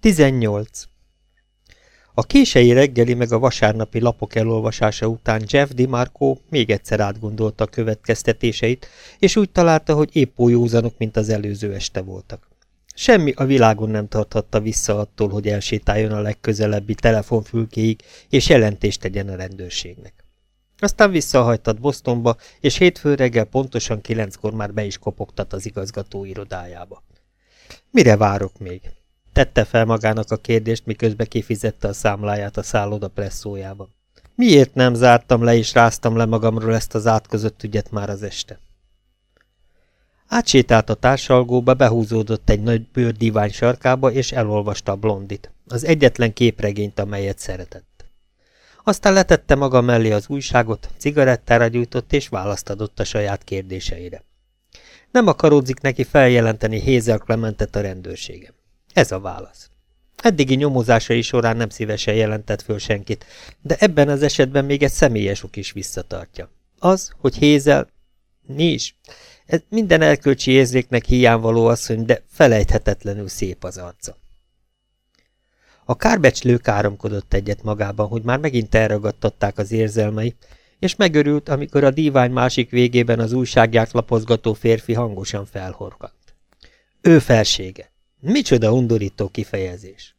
18. A kései reggeli meg a vasárnapi lapok elolvasása után Jeff DiMarco még egyszer átgondolta a következtetéseit, és úgy találta, hogy épp oly józanok, mint az előző este voltak. Semmi a világon nem tarthatta vissza attól, hogy elsétáljon a legközelebbi telefonfülkéig, és jelentést tegyen a rendőrségnek. Aztán visszahajtott Bostonba, és hétfő reggel pontosan kilenckor már be is kopogtat az igazgató irodájába. Mire várok még? Tette fel magának a kérdést, miközben kifizette a számláját a szálloda presszójában. Miért nem zártam le és ráztam le magamról ezt az átközött ügyet már az este? Átsétált a társalgóba, behúzódott egy nagy bőr sarkába, és elolvasta a blondit, az egyetlen képregényt, amelyet szeretett. Aztán letette maga mellé az újságot, cigarettára gyújtott, és választ adott a saját kérdéseire. Nem akaródzik neki feljelenteni Hézel Clementet a rendőrségem. Ez a válasz. Eddigi nyomozásai során nem szívesen jelentett föl senkit, de ebben az esetben még egy személyes ok is visszatartja. Az, hogy Hézel... Nincs. Ez minden elkölcsi érzéknek hiányvaló asszony, de felejthetetlenül szép az arca. A kárbecslő káromkodott egyet magában, hogy már megint elragadtatták az érzelmei, és megörült, amikor a dívány másik végében az újságját lapozgató férfi hangosan felhorkant. Ő felsége. Micsoda undorító kifejezés.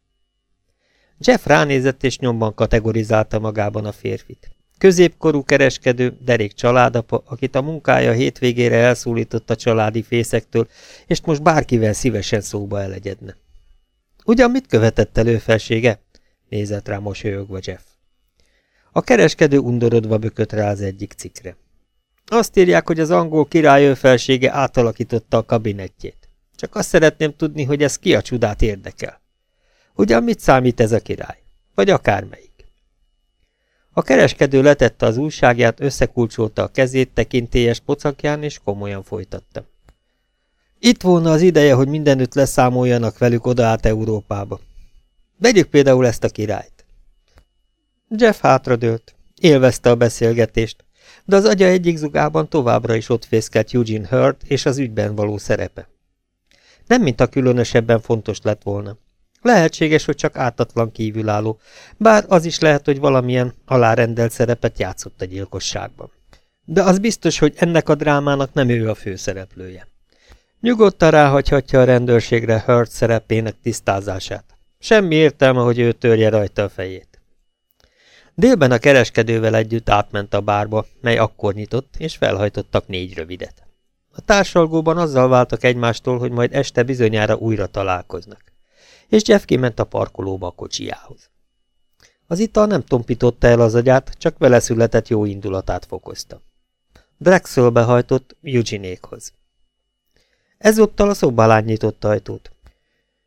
Jeff ránézett és nyomban kategorizálta magában a férfit. Középkorú kereskedő, derék családapa, akit a munkája hétvégére elszólított a családi fészektől, és most bárkivel szívesen szóba elegyedne. Ugyan mit követett elő felsége? Nézett rá mosolyogva Jeff. A kereskedő undorodva bökött rá az egyik cikre. Azt írják, hogy az angol király felsége átalakította a kabinettjét. Csak azt szeretném tudni, hogy ez ki a csodát érdekel. Ugyan mit számít ez a király? Vagy akármelyik? A kereskedő letette az újságját, összekulcsolta a kezét tekintélyes pocakján, és komolyan folytatta. Itt volna az ideje, hogy mindenütt leszámoljanak velük oda át Európába. Vegyük például ezt a királyt. Jeff hátradőlt, élvezte a beszélgetést, de az agya egyik zugában továbbra is ott fészkelt Eugene Hurt és az ügyben való szerepe. Nem mint a különösebben fontos lett volna. Lehetséges, hogy csak ártatlan kívülálló, bár az is lehet, hogy valamilyen alárendelt szerepet játszott a gyilkosságban. De az biztos, hogy ennek a drámának nem ő a főszereplője. Nyugodtan ráhagyhatja a rendőrségre Hurt szerepének tisztázását. Semmi értelme, hogy ő törje rajta a fejét. Délben a kereskedővel együtt átment a bárba, mely akkor nyitott, és felhajtottak négy rövidet. A társalgóban azzal váltak egymástól, hogy majd este bizonyára újra találkoznak. És Jeff kiment a parkolóba a kocsijához. Az ital nem tompította el az agyát, csak vele született jó indulatát fokozta. Drexel behajtott Eugene-ékhoz. Ezúttal a szobálán nyitott ajtót.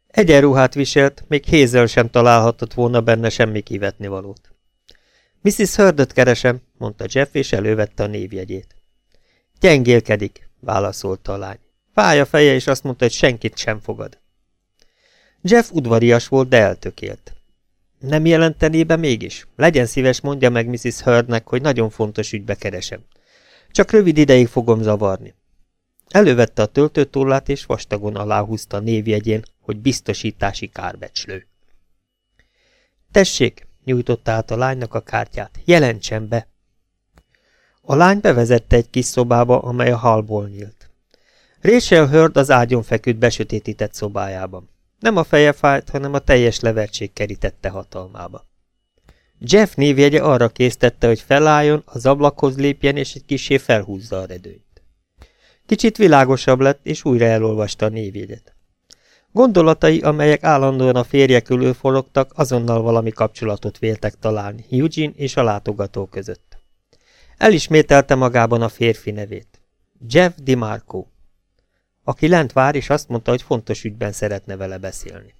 Egyenruhát viselt, még Hézel sem találhatott volna benne semmi kivetni valót. Mrs. Hördöt keresem, mondta Jeff, és elővette a névjegyét. Gyengélkedik, válaszolta a lány. Fáj a feje, és azt mondta, hogy senkit sem fogad. Jeff udvarias volt, de eltökélt. Nem jelentené be mégis? Legyen szíves, mondja meg Mrs. Hurdnek, hogy nagyon fontos ügybe keresem. Csak rövid ideig fogom zavarni. Elővette a töltőtollát, és vastagon aláhúzta a névjegyén, hogy biztosítási kárbecslő. Tessék, nyújtotta át a lánynak a kártyát, jelentsen be! A lány bevezette egy kis szobába, amely a halból nyílt. Rachel Hurd az ágyon feküdt besötétített szobájában. Nem a feje fájt, hanem a teljes levertség kerítette hatalmába. Jeff névjegye arra késztette, hogy felálljon, az ablakhoz lépjen, és egy kisé felhúzza a redőnyt. Kicsit világosabb lett, és újra elolvasta a névjegyet. Gondolatai, amelyek állandóan a férje körül forogtak, azonnal valami kapcsolatot véltek találni Eugene és a látogató között. Elismételte magában a férfi nevét. Jeff DiMarco. Aki lent vár, és azt mondta, hogy fontos ügyben szeretne vele beszélni.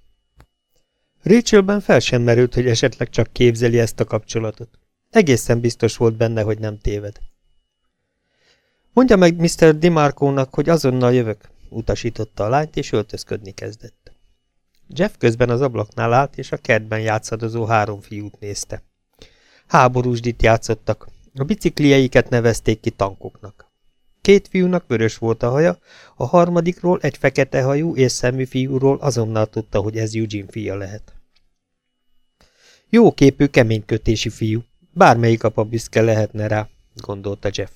Rachelben fel sem merült, hogy esetleg csak képzeli ezt a kapcsolatot. Egészen biztos volt benne, hogy nem téved. Mondja meg Mr. DiMarco-nak, hogy azonnal jövök, utasította a lányt, és öltözködni kezdett. Jeff közben az ablaknál állt, és a kertben játszadozó három fiút nézte. Háborúsdit játszottak, a biciklieiket nevezték ki tankoknak. Két fiúnak vörös volt a haja, a harmadikról egy fekete hajú és szemű fiúról azonnal tudta, hogy ez Eugene fia lehet. Jó képű, keménykötési fiú, bármelyik apa büszke lehetne rá, gondolta Jeff.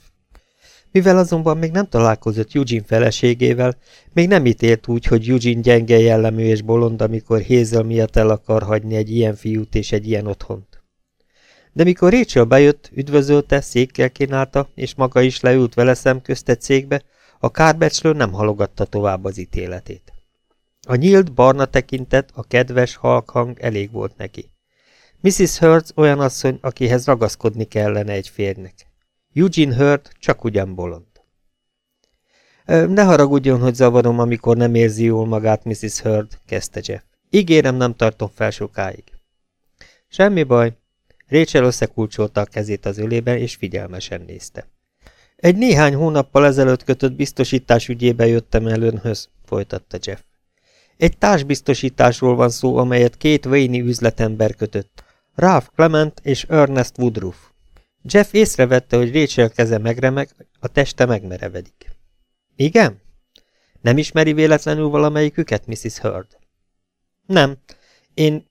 Mivel azonban még nem találkozott Eugene feleségével, még nem ítélt úgy, hogy Eugene gyenge jellemű és bolond, amikor Hazel miatt el akar hagyni egy ilyen fiút és egy ilyen otthont. De mikor Rachel bejött, üdvözölte, székkel kínálta, és maga is leült vele szemközt egy székbe, a kárbecslő nem halogatta tovább az ítéletét. A nyílt, barna tekintet, a kedves, halk elég volt neki. Mrs. Hurd olyan asszony, akihez ragaszkodni kellene egy férnek. Eugene Hurd csak ugyan bolond. Ne haragudjon, hogy zavarom, amikor nem érzi jól magát Mrs. Hurd, kezdte Jeff. Ígérem, nem tartom fel sokáig. Semmi baj. Rachel összekulcsolta a kezét az ölében, és figyelmesen nézte. Egy néhány hónappal ezelőtt kötött biztosítás ügyébe jöttem el önhöz, folytatta Jeff. Egy társbiztosításról van szó, amelyet két Wayne üzletember kötött. Ralph Clement és Ernest Woodruff. Jeff észrevette, hogy Rachel keze megremeg, a teste megmerevedik. Igen? Nem ismeri véletlenül valamelyiküket, Mrs. Hurd? Nem, én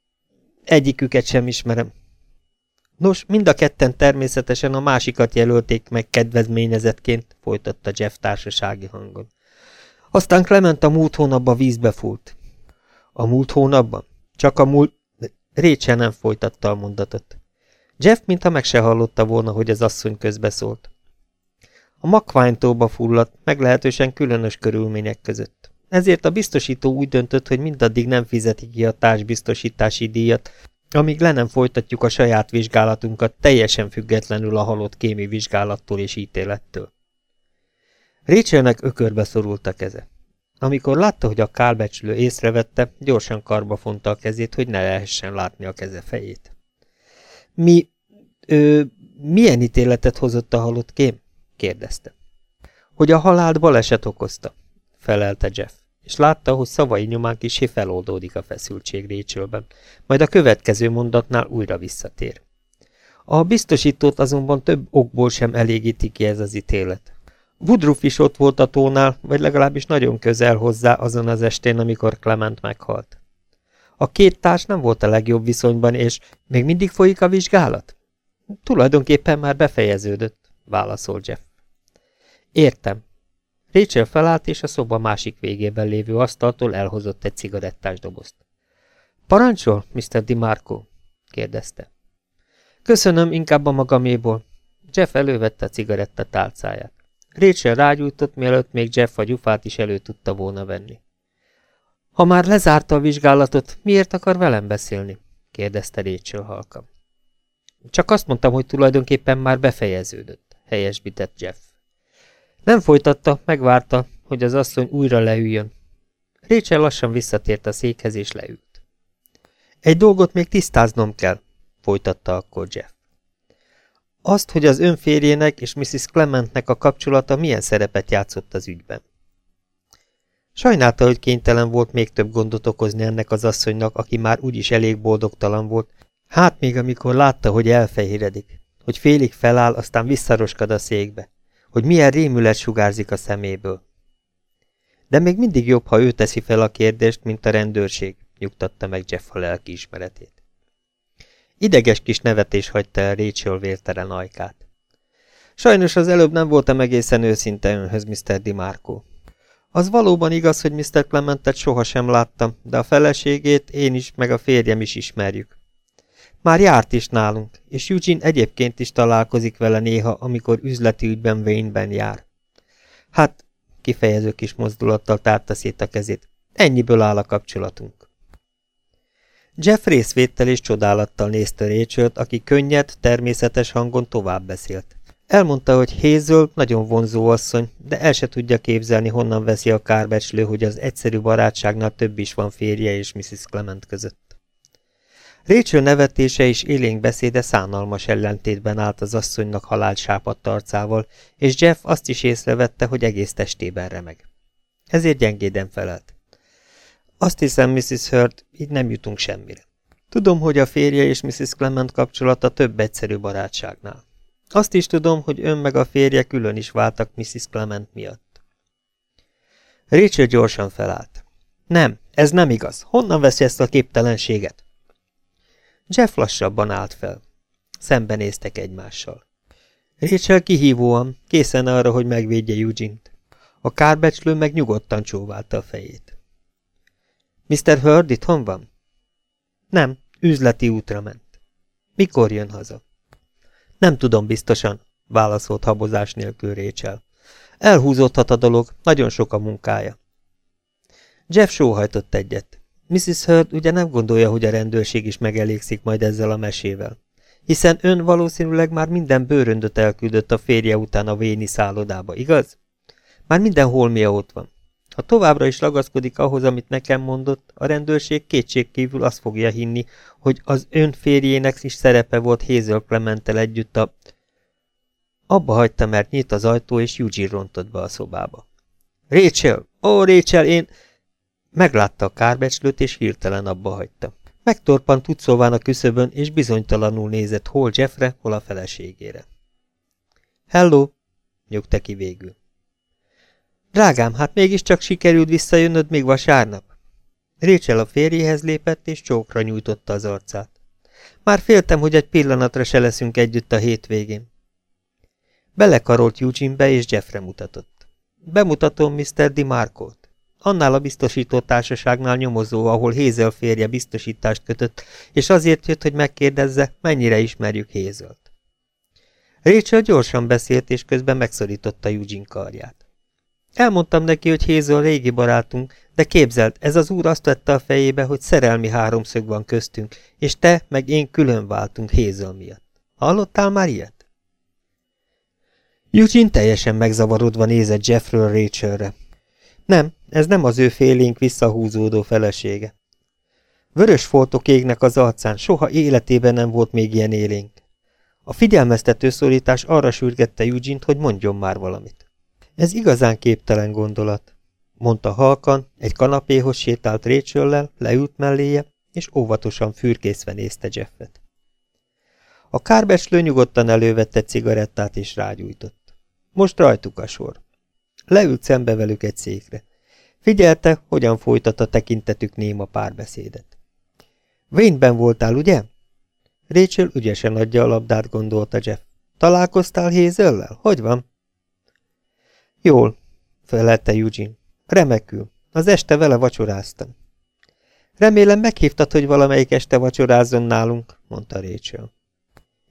egyiküket sem ismerem. Nos, mind a ketten természetesen a másikat jelölték meg kedvezményezetként, folytatta Jeff társasági hangon. Aztán Clement a múlt hónapban vízbe fúlt. A múlt hónapban? Csak a múlt... Rachel nem folytatta a mondatot. Jeff mintha meg se hallotta volna, hogy az asszony közbeszólt. A makványtóba fulladt, meglehetősen különös körülmények között. Ezért a biztosító úgy döntött, hogy mindaddig nem fizeti ki a társbiztosítási díjat, amíg le nem folytatjuk a saját vizsgálatunkat teljesen függetlenül a halott kémi vizsgálattól és ítélettől. Rachelnek ökörbe szorult a keze. Amikor látta, hogy a kálbecslő észrevette, gyorsan karba fonta a kezét, hogy ne lehessen látni a keze fejét. Mi, ö, milyen ítéletet hozott a halott kém? kérdezte. Hogy a halált baleset okozta, felelte Jeff, és látta, hogy szavai nyomán kisé feloldódik a feszültség Rachelben, majd a következő mondatnál újra visszatér. A biztosítót azonban több okból sem elégíti ki ez az ítélet. Woodruff is ott volt a tónál, vagy legalábbis nagyon közel hozzá azon az estén, amikor Clement meghalt. A két társ nem volt a legjobb viszonyban, és még mindig folyik a vizsgálat? Tulajdonképpen már befejeződött, válaszol Jeff. Értem. Rachel felállt, és a szoba másik végében lévő asztaltól elhozott egy cigarettás dobozt. Parancsol, Mr. DiMarco? kérdezte. Köszönöm, inkább a magaméból. Jeff elővette a cigaretta tálcáját. Rachel rágyújtott, mielőtt még Jeff a gyufát is elő tudta volna venni. Ha már lezárta a vizsgálatot, miért akar velem beszélni? kérdezte Rachel halkan. Csak azt mondtam, hogy tulajdonképpen már befejeződött, helyesbített Jeff. Nem folytatta, megvárta, hogy az asszony újra leüljön. Rachel lassan visszatért a székhez és leült. Egy dolgot még tisztáznom kell, folytatta akkor Jeff. Azt, hogy az önférjének és Mrs. Clementnek a kapcsolata milyen szerepet játszott az ügyben. Sajnálta, hogy kénytelen volt még több gondot okozni ennek az asszonynak, aki már úgyis elég boldogtalan volt, hát még amikor látta, hogy elfehéredik, hogy félig feláll, aztán visszaroskad a székbe, hogy milyen rémület sugárzik a szeméből. De még mindig jobb, ha ő teszi fel a kérdést, mint a rendőrség, nyugtatta meg Jeff a lelki ismeretét. Ideges kis nevetés hagyta el Rachel vértelen ajkát. Sajnos az előbb nem voltam egészen őszinte önhöz, Mr. DiMarco. Az valóban igaz, hogy Mr. Clementet sohasem láttam, de a feleségét én is, meg a férjem is ismerjük. Már járt is nálunk, és Eugene egyébként is találkozik vele néha, amikor üzleti ügyben Wayne-ben jár. Hát, kifejező kis mozdulattal tárta szét a kezét, ennyiből áll a kapcsolatunk. Jeff részvéttel és csodálattal nézte rachel aki könnyed, természetes hangon tovább beszélt. Elmondta, hogy Hazel nagyon vonzó asszony, de el se tudja képzelni, honnan veszi a kárbecslő, hogy az egyszerű barátságnál több is van férje és Mrs. Clement között. Rachel nevetése és élénk beszéde szánalmas ellentétben állt az asszonynak halált sápadt arcával, és Jeff azt is észrevette, hogy egész testében remeg. Ezért gyengéden felelt. Azt hiszem, Mrs. Hurd, így nem jutunk semmire. Tudom, hogy a férje és Mrs. Clement kapcsolata több egyszerű barátságnál. Azt is tudom, hogy ön meg a férje külön is váltak Mrs. Clement miatt. Rachel gyorsan felállt. Nem, ez nem igaz. Honnan veszi ezt a képtelenséget? Jeff lassabban állt fel. Szembenéztek egymással. Rachel kihívóan, készen arra, hogy megvédje Eugene-t. A kárbecslő meg nyugodtan csóválta a fejét. Mr. Hurd itthon van? Nem, üzleti útra ment. Mikor jön haza? Nem tudom biztosan, válaszolt habozás nélkül Rachel. Elhúzódhat a dolog, nagyon sok a munkája. Jeff sóhajtott egyet. Mrs. Hurd ugye nem gondolja, hogy a rendőrség is megelégszik majd ezzel a mesével. Hiszen ön valószínűleg már minden bőröndöt elküldött a férje után a véni szállodába, igaz? Már minden holmia ott van. Ha továbbra is ragaszkodik ahhoz, amit nekem mondott, a rendőrség kétségkívül azt fogja hinni, hogy az ön férjének is szerepe volt Hazel Clementel együtt a... Abba hagyta, mert nyit az ajtó, és Eugene rontott be a szobába. Rachel! Ó, Rachel, én... Meglátta a kárbecslőt, és hirtelen abba hagyta. Megtorpant tudszóván a küszöbön, és bizonytalanul nézett hol Jeffre, hol a feleségére. Hello! nyugta ki végül. Drágám, hát mégiscsak sikerült visszajönnöd még vasárnap? Rachel a férjéhez lépett, és csókra nyújtotta az arcát. Már féltem, hogy egy pillanatra se leszünk együtt a hétvégén. Belekarolt Eugene-be, és Jeffre mutatott. Bemutatom Mr. DiMarco-t. Annál a biztosító társaságnál nyomozó, ahol Hézel férje biztosítást kötött, és azért jött, hogy megkérdezze, mennyire ismerjük Hézelt. Rachel gyorsan beszélt, és közben megszorította Eugene karját. Elmondtam neki, hogy Héző a régi barátunk, de képzeld, ez az úr azt vette a fejébe, hogy szerelmi háromszög van köztünk, és te meg én külön váltunk Héző miatt. Hallottál már ilyet? Eugene teljesen megzavarodva nézett Jeffről Rachelre. Nem, ez nem az ő félénk visszahúzódó felesége. Vörös foltok égnek az arcán, soha életében nem volt még ilyen élénk. A figyelmeztető szólítás arra sürgette Eugene-t, hogy mondjon már valamit. Ez igazán képtelen gondolat, mondta halkan, egy kanapéhoz sétált Rachel-lel, leült melléje, és óvatosan fürkészve nézte Jeffet. A kárbeslő nyugodtan elővette cigarettát és rágyújtott. Most rajtuk a sor. Leült szembe velük egy székre. Figyelte, hogyan folytat a tekintetük néma párbeszédet. Vénben voltál, ugye? Rachel ügyesen adja a labdát, gondolta Jeff. Találkoztál Hézellel? Hogy van? Jól, felelte Eugene. Remekül. Az este vele vacsoráztam. Remélem meghívtad, hogy valamelyik este vacsorázzon nálunk, mondta Rachel.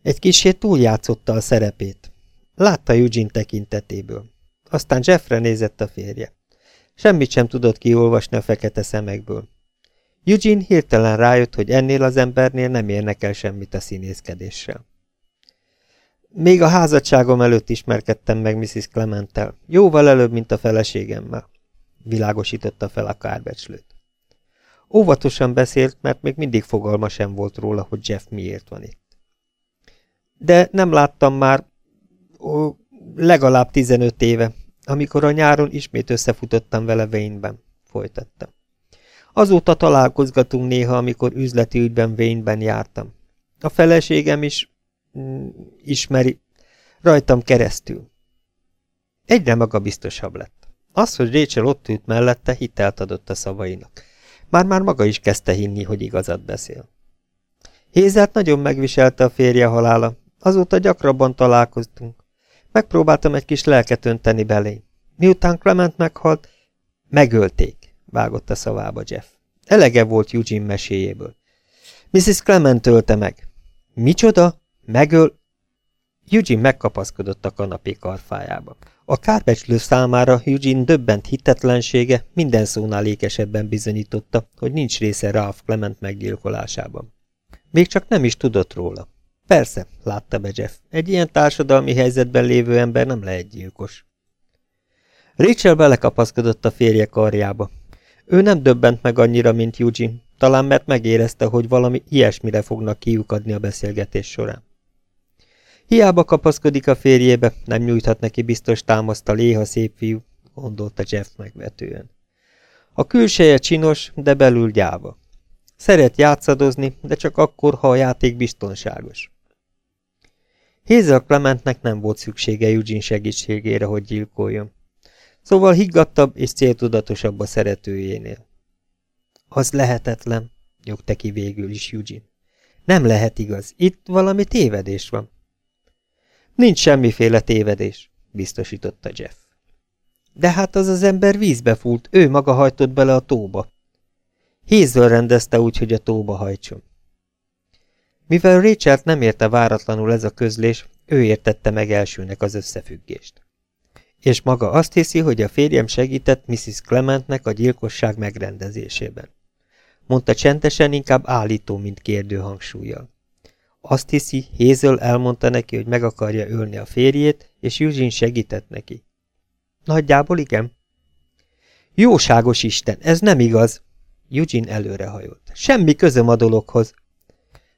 Egy kicsit túljátszotta a szerepét. Látta Eugene tekintetéből. Aztán Jeffre nézett a férje. Semmit sem tudott kiolvasni a fekete szemekből. Eugene hirtelen rájött, hogy ennél az embernél nem érnek el semmit a színészkedéssel. Még a házadságom előtt ismerkedtem meg Mrs. Clementtel, jóval előbb, mint a feleségemmel, világosította fel a kárbecslőt. Óvatosan beszélt, mert még mindig fogalma sem volt róla, hogy Jeff miért van itt. De nem láttam már legalább 15 éve, amikor a nyáron ismét összefutottam vele Wayne-ben, folytatta. Azóta találkozgatunk néha, amikor üzleti ügyben Wayne-ben jártam. A feleségem is Mm, ismeri, rajtam keresztül. Egyre magabiztosabb lett. Az, hogy Rachel ott ült mellette, hitelt adott a szavainak. Már-már maga is kezdte hinni, hogy igazat beszél. Hézert nagyon megviselte a férje halála, azóta gyakrabban találkoztunk. Megpróbáltam egy kis lelket önteni belé. Miután Clement meghalt, megölték, vágott a szavába Jeff. Elege volt Eugene meséjéből. Mrs. Clement ölte meg. Micsoda? Megöl... Eugene megkapaszkodott a kanapé karfájába. A kárbecslő számára Eugene döbbent hitetlensége minden szónál ékesebben bizonyította, hogy nincs része Ralph Clement meggyilkolásában. Még csak nem is tudott róla. Persze, látta be Jeff, egy ilyen társadalmi helyzetben lévő ember nem lehet gyilkos. Rachel belekapaszkodott a férje karjába. Ő nem döbbent meg annyira, mint Eugene, talán mert megérezte, hogy valami ilyesmire fognak kiukadni a beszélgetés során. Hiába kapaszkodik a férjébe, nem nyújthat neki biztos támaszt a léha szép fiú, gondolta Jeff megvetően. A külseje csinos, de belül gyáva. Szeret játszadozni, de csak akkor, ha a játék biztonságos. Hazel Clementnek nem volt szüksége Eugene segítségére, hogy gyilkoljon. Szóval higgadtabb és céltudatosabb a szeretőjénél. Az lehetetlen, nyugta ki végül is Eugene. Nem lehet igaz, itt valami tévedés van. Nincs semmiféle tévedés, biztosította Jeff. De hát az az ember vízbe fúlt, ő maga hajtott bele a tóba. Hézzel rendezte úgy, hogy a tóba hajtson. Mivel Rachel nem érte váratlanul ez a közlés, ő értette meg elsőnek az összefüggést. És maga azt hiszi, hogy a férjem segített Mrs. Clementnek a gyilkosság megrendezésében. Mondta csendesen, inkább állító, mint kérdő hangsúlyjal. Azt hiszi, Hézöl elmondta neki, hogy meg akarja ölni a férjét, és Eugene segített neki. Nagyjából igen. Jóságos Isten, ez nem igaz! Eugene előrehajolt. Semmi közöm a dologhoz.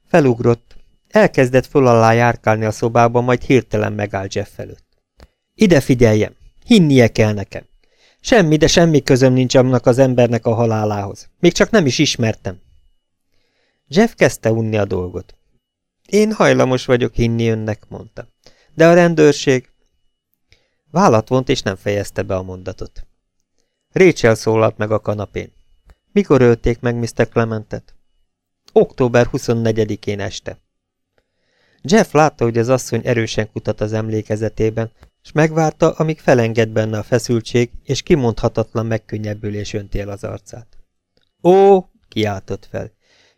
Felugrott. Elkezdett föl alá járkálni a szobába, majd hirtelen megállt Jeff előtt. Ide figyeljem! Hinnie kell nekem! Semmi, de semmi közöm nincs annak az embernek a halálához. Még csak nem is ismertem. Jeff kezdte unni a dolgot. Én hajlamos vagyok hinni önnek, mondta. De a rendőrség... Vállat vont, és nem fejezte be a mondatot. Rachel szólalt meg a kanapén. Mikor ölték meg Mr. Clementet? Október 24-én este. Jeff látta, hogy az asszony erősen kutat az emlékezetében, és megvárta, amíg felenged benne a feszültség, és kimondhatatlan megkönnyebbülés önti el az arcát. Ó, kiáltott fel.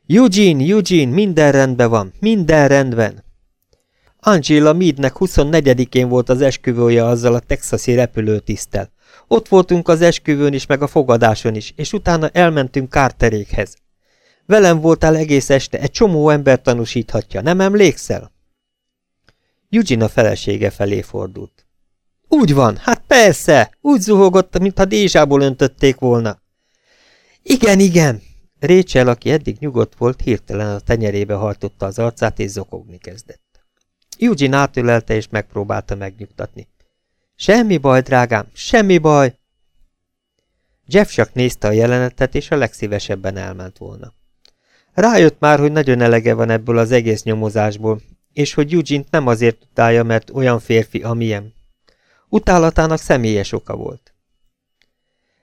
Eugene, Eugene, minden rendben van, minden rendben. Angela Meadnek 24-én volt az esküvője azzal a texasi repülőtisztel. Ott voltunk az esküvőn is, meg a fogadáson is, és utána elmentünk Carterékhez. Velem voltál egész este, egy csomó ember tanúsíthatja, nem emlékszel? Eugene a felesége felé fordult. Úgy van, hát persze, úgy zuhogott, mintha dézsából öntötték volna. Igen, igen. Rachel, aki eddig nyugodt volt, hirtelen a tenyerébe hajtotta az arcát, és zokogni kezdett. Eugene átölelte, és megpróbálta megnyugtatni. Semmi baj, drágám, semmi baj! Jeff csak nézte a jelenetet, és a legszívesebben elment volna. Rájött már, hogy nagyon elege van ebből az egész nyomozásból, és hogy eugene nem azért utálja, mert olyan férfi, amilyen. Utálatának személyes oka volt.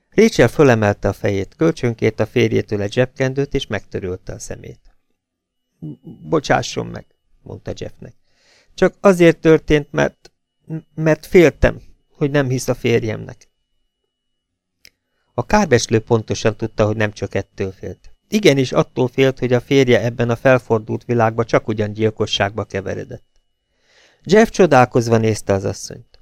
Rachel fölemelte a fejét, kölcsönkért a férjétől egy zsebkendőt, és megtörölte a szemét. Bocsásson meg, mondta Jeffnek. Csak azért történt, mert, mert féltem, hogy nem hisz a férjemnek. A kárbeslő pontosan tudta, hogy nem csak ettől félt. Igenis attól félt, hogy a férje ebben a felfordult világba csak ugyan gyilkosságba keveredett. Jeff csodálkozva nézte az asszonyt.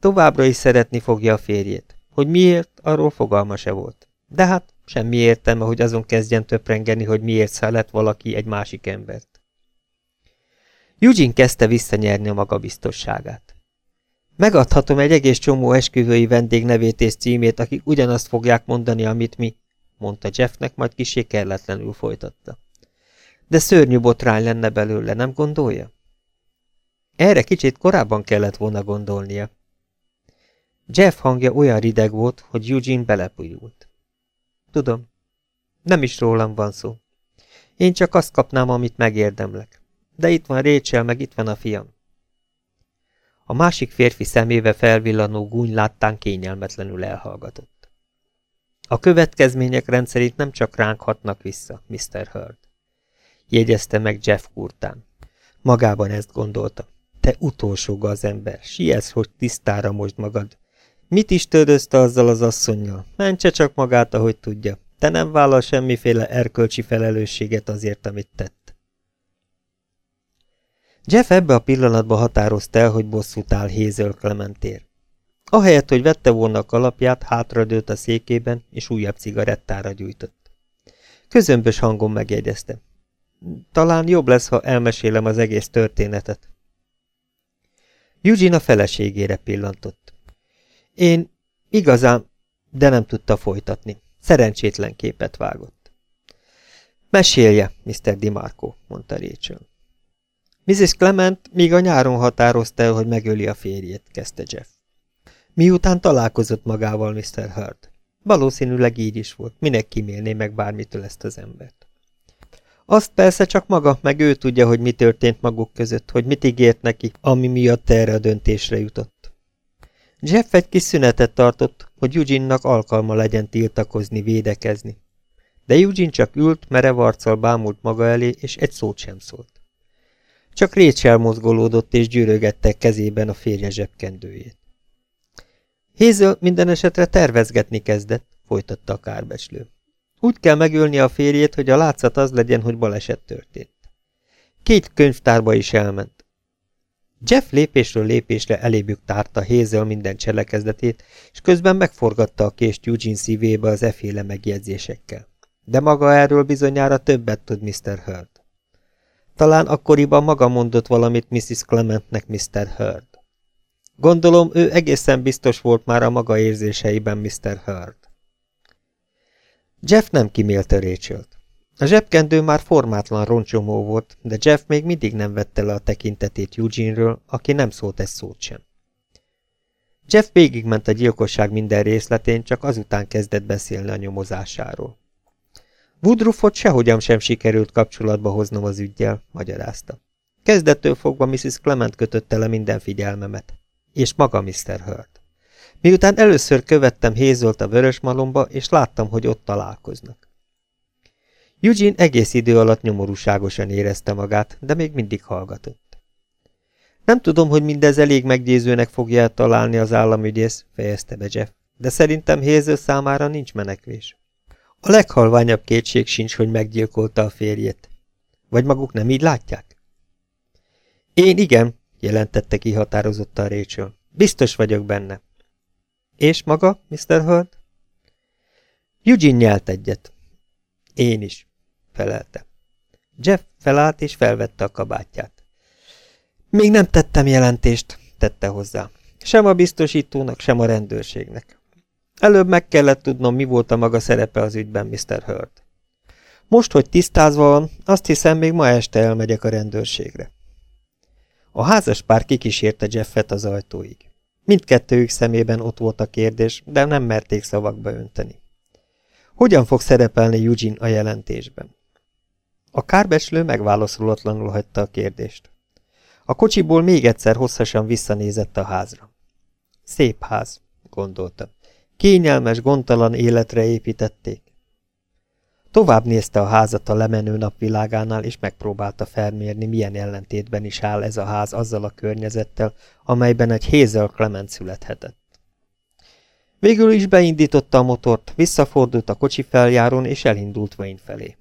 Továbbra is szeretni fogja a férjét. Hogy miért, arról fogalma se volt. De hát semmi értelme, hogy azon kezdjen töprengeni, hogy miért szállt valaki egy másik embert. Eugene kezdte visszanyerni a magabiztosságát. Megadhatom egy egész csomó esküvői vendég nevét és címét, akik ugyanazt fogják mondani, amit mi, mondta Jeffnek, majd kisé kelletlenül folytatta. De szörnyű botrány lenne belőle, nem gondolja? Erre kicsit korábban kellett volna gondolnia. Jeff hangja olyan rideg volt, hogy Eugene belepújult. Tudom, nem is rólam van szó. Én csak azt kapnám, amit megérdemlek. De itt van Rachel, meg itt van a fiam. A másik férfi szemébe felvillanó gúny láttán kényelmetlenül elhallgatott. A következmények rendszerint nem csak ránk hatnak vissza, Mr. Hurd. Jegyezte meg Jeff kurtán. Magában ezt gondolta. Te utolsó az ember, siess, hogy tisztára most magad. Mit is törözte azzal az asszonynal? Mentse csak magát, ahogy tudja. Te nem vállal semmiféle erkölcsi felelősséget azért, amit tett. Jeff ebbe a pillanatba határozta el, hogy bosszút áll Hazel Clementér. Ahelyett, hogy vette volna a kalapját, hátradőlt a székében, és újabb cigarettára gyújtott. Közömbös hangon megjegyezte. Talán jobb lesz, ha elmesélem az egész történetet. Eugene a feleségére pillantott. Én igazán, de nem tudta folytatni. Szerencsétlen képet vágott. Mesélje, Mr. DiMarco, mondta Rachel. Mrs. Clement még a nyáron határozta el, hogy megöli a férjét, kezdte Jeff. Miután találkozott magával Mr. Hurt. Valószínűleg így is volt, minek kimélné meg bármitől ezt az embert. Azt persze csak maga, meg ő tudja, hogy mi történt maguk között, hogy mit ígért neki, ami miatt erre a döntésre jutott. Jeff egy kis szünetet tartott, hogy Eugene-nak alkalma legyen tiltakozni, védekezni. De Eugene csak ült, merev arccal bámult maga elé, és egy szót sem szólt. Csak Rachel mozgolódott és gyűrögette kezében a férje zsebkendőjét. Hazel minden esetre tervezgetni kezdett, folytatta a kárbeslő. Úgy kell megölni a férjét, hogy a látszat az legyen, hogy baleset történt. Két könyvtárba is elment. Jeff lépésről lépésre elébük tárta Hazel minden cselekezetét, és közben megforgatta a kést Eugene szívébe az eféle megjegyzésekkel. De maga erről bizonyára többet tud Mr. Hurd. Talán akkoriban maga mondott valamit Mrs. Clementnek Mr. Hurd. Gondolom, ő egészen biztos volt már a maga érzéseiben Mr. Hurd. Jeff nem kimélte Rachel-t. A zsebkendő már formátlan roncsomó volt, de Jeff még mindig nem vette le a tekintetét Eugene-ről, aki nem szólt egy szót sem. Jeff végigment a gyilkosság minden részletén, csak azután kezdett beszélni a nyomozásáról. Woodruffot sehogyan sem sikerült kapcsolatba hoznom az ügyjel, magyarázta. Kezdettől fogva Mrs. Clement kötötte le minden figyelmemet. És maga Mr. Hurt. Miután először követtem Hézolt a Vörösmalomba, és láttam, hogy ott találkoznak. Eugene egész idő alatt nyomorúságosan érezte magát, de még mindig hallgatott. Nem tudom, hogy mindez elég meggyőzőnek fogja találni az államügyész, fejezte be Jeff, de szerintem Héző számára nincs menekvés. A leghalványabb kétség sincs, hogy meggyilkolta a férjét. Vagy maguk nem így látják? Én igen, jelentette ki határozottan Rachel. Biztos vagyok benne. És maga, Mr. Hurd? Eugene nyelt egyet. Én is, felelte. Jeff felállt és felvette a kabátját. Még nem tettem jelentést, tette hozzá. Sem a biztosítónak, sem a rendőrségnek. Előbb meg kellett tudnom, mi volt a maga szerepe az ügyben, Mr. Hurd. Most, hogy tisztázva van, azt hiszem, még ma este elmegyek a rendőrségre. A házas pár kikísérte Jeffet az ajtóig. Mindkettőjük szemében ott volt a kérdés, de nem merték szavakba önteni. Hogyan fog szerepelni Eugene a jelentésben? A kárbeslő megválaszolatlanul hagyta a kérdést. A kocsiból még egyszer hosszasan visszanézett a házra. Szép ház, gondolta. Kényelmes, gondtalan életre építették. Tovább nézte a házat a lemenő napvilágánál, és megpróbálta felmérni, milyen ellentétben is áll ez a ház azzal a környezettel, amelyben egy Hazel Clement születhetett. Végül is beindította a motort, visszafordult a kocsi feljárón, és elindult Wayne felé.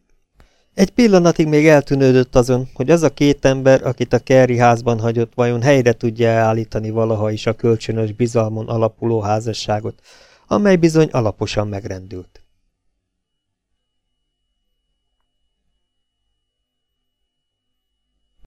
Egy pillanatig még eltűnődött azon, hogy az a két ember, akit a Kerry házban hagyott, vajon helyre tudja állítani valaha is a kölcsönös bizalmon alapuló házasságot, amely bizony alaposan megrendült.